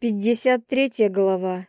Пятьдесят третья глава.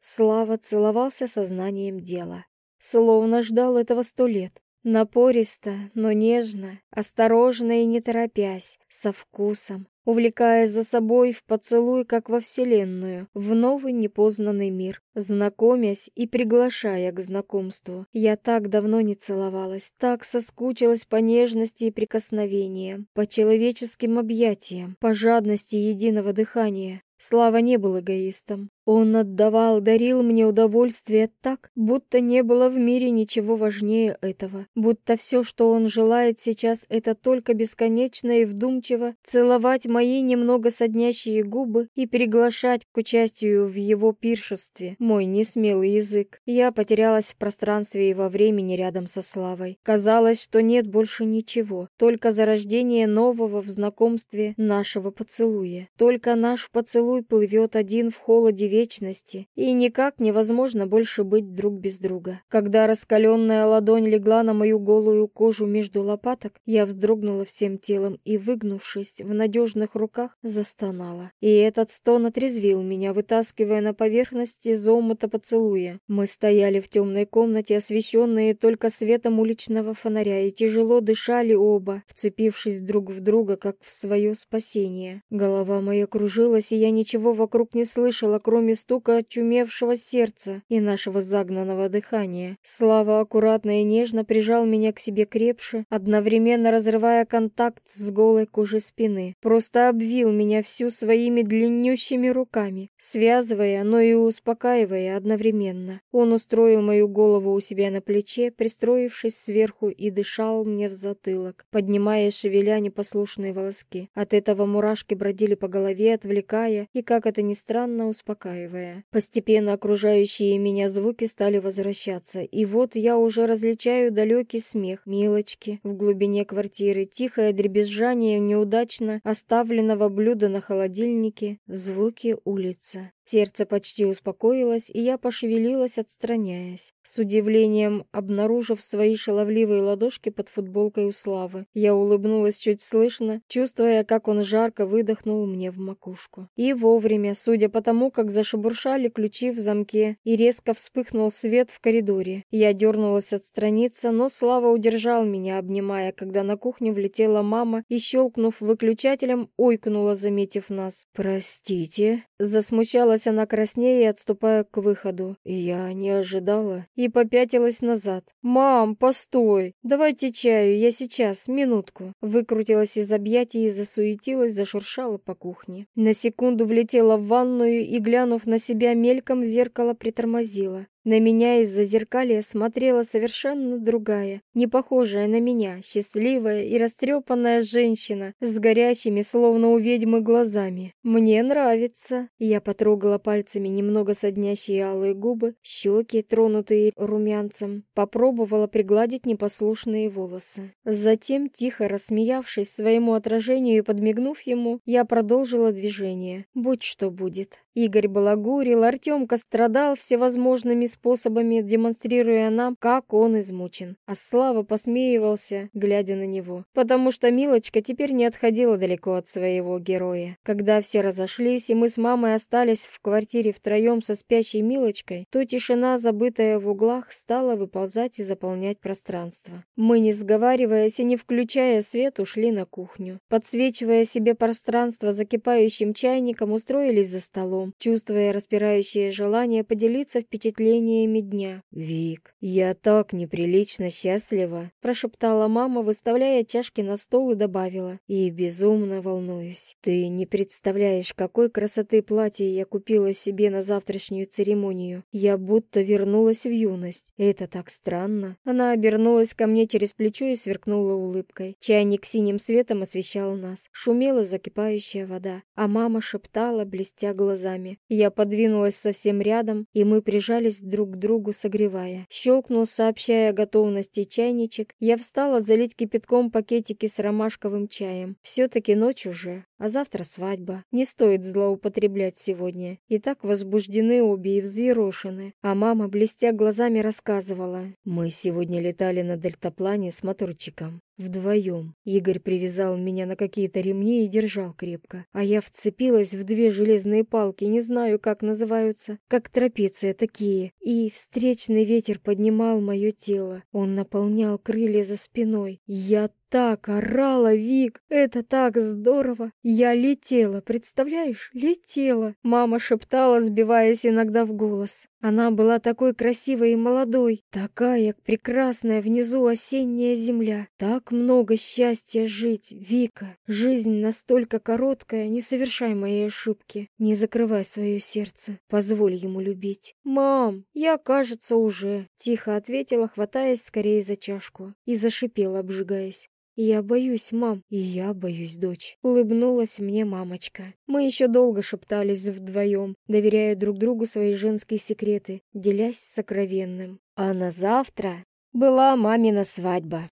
Слава целовался сознанием дела. Словно ждал этого сто лет. Напористо, но нежно, осторожно и не торопясь, со вкусом, увлекая за собой в поцелуй, как во Вселенную, в новый непознанный мир, знакомясь и приглашая к знакомству. Я так давно не целовалась, так соскучилась по нежности и прикосновениям, по человеческим объятиям, по жадности единого дыхания. Слава не был эгоистом. Он отдавал, дарил мне удовольствие так, будто не было в мире ничего важнее этого, будто все, что он желает сейчас, это только бесконечно и вдумчиво целовать мои немного соднящие губы и приглашать к участию в его пиршестве мой несмелый язык. Я потерялась в пространстве и во времени рядом со Славой. Казалось, что нет больше ничего, только зарождение нового в знакомстве нашего поцелуя. Только наш поцелуй плывет один в холоде вечности, и никак невозможно больше быть друг без друга. Когда раскаленная ладонь легла на мою голую кожу между лопаток, я вздрогнула всем телом и, выгнувшись в надежных руках, застонала. И этот стон отрезвил меня, вытаскивая на поверхность из омута поцелуя. Мы стояли в темной комнате, освещенные только светом уличного фонаря, и тяжело дышали оба, вцепившись друг в друга, как в свое спасение. Голова моя кружилась, и я ничего вокруг не слышала, кроме кроме стука очумевшего сердца и нашего загнанного дыхания. Слава аккуратно и нежно прижал меня к себе крепше, одновременно разрывая контакт с голой кожей спины. Просто обвил меня всю своими длиннющими руками, связывая, но и успокаивая одновременно. Он устроил мою голову у себя на плече, пристроившись сверху и дышал мне в затылок, поднимая шевеля непослушные волоски. От этого мурашки бродили по голове, отвлекая и, как это ни странно, успокаивая успокаивая. Постепенно окружающие меня звуки стали возвращаться, и вот я уже различаю далекий смех Милочки в глубине квартиры, тихое дребезжание неудачно оставленного блюда на холодильнике, звуки улицы. Сердце почти успокоилось, и я пошевелилась, отстраняясь, с удивлением обнаружив свои шаловливые ладошки под футболкой у Славы. Я улыбнулась чуть слышно, чувствуя, как он жарко выдохнул мне в макушку. И вовремя, судя по тому, как зашебуршали ключи в замке, и резко вспыхнул свет в коридоре. Я дернулась отстраниться, но Слава удержал меня, обнимая, когда на кухню влетела мама и, щелкнув выключателем, ойкнула, заметив нас. «Простите», засмущалась она краснее отступая к выходу. Я не ожидала и попятилась назад. «Мам, постой! Давайте чаю, я сейчас, минутку!» Выкрутилась из объятий и засуетилась, зашуршала по кухне. На секунду влетела в ванную и, глянув на себя мельком в зеркало, притормозила. На меня из-за зеркалья смотрела совершенно другая, не похожая на меня, счастливая и растрепанная женщина с горящими, словно у ведьмы, глазами. «Мне нравится!» Я потрогала пальцами немного соднящие алые губы, щеки, тронутые румянцем, попробовала пригладить непослушные волосы. Затем, тихо рассмеявшись своему отражению и подмигнув ему, я продолжила движение. Будь что будет. Игорь балагурил, Артемка страдал всевозможными способами, демонстрируя нам, как он измучен. А Слава посмеивался, глядя на него. Потому что Милочка теперь не отходила далеко от своего героя. Когда все разошлись, и мы с мамой остались в квартире втроем со спящей Милочкой, то тишина, забытая в углах, стала выползать и заполнять пространство. Мы, не сговариваясь и не включая свет, ушли на кухню. Подсвечивая себе пространство закипающим чайником, устроились за столом чувствуя распирающее желание поделиться впечатлениями дня. «Вик, я так неприлично счастлива!» – прошептала мама, выставляя чашки на стол и добавила. «И безумно волнуюсь. Ты не представляешь, какой красоты платье я купила себе на завтрашнюю церемонию. Я будто вернулась в юность. Это так странно». Она обернулась ко мне через плечо и сверкнула улыбкой. Чайник синим светом освещал нас. Шумела закипающая вода, а мама шептала, блестя глазами. Я подвинулась совсем рядом, и мы прижались друг к другу, согревая. Щелкнул, сообщая о готовности чайничек. Я встала залить кипятком пакетики с ромашковым чаем. Все-таки ночь уже. А завтра свадьба. Не стоит злоупотреблять сегодня. И так возбуждены обе и взъерошены. А мама, блестя глазами, рассказывала. Мы сегодня летали на дельтаплане с моторчиком. Вдвоем. Игорь привязал меня на какие-то ремни и держал крепко. А я вцепилась в две железные палки, не знаю, как называются, как трапеция такие. И встречный ветер поднимал мое тело. Он наполнял крылья за спиной. Я так орала, Вик! Это так здорово! Я летела, представляешь? Летела! Мама шептала, сбиваясь иногда в голос. Она была такой красивой и молодой, такая прекрасная внизу осенняя земля. Так много счастья жить, Вика. Жизнь настолько короткая, не совершай мои ошибки. Не закрывай свое сердце, позволь ему любить. Мам, я, кажется, уже, тихо ответила, хватаясь скорее за чашку, и зашипела, обжигаясь. «Я боюсь, мам, и я боюсь, дочь», — улыбнулась мне мамочка. Мы еще долго шептались вдвоем, доверяя друг другу свои женские секреты, делясь сокровенным. А на завтра была мамина свадьба.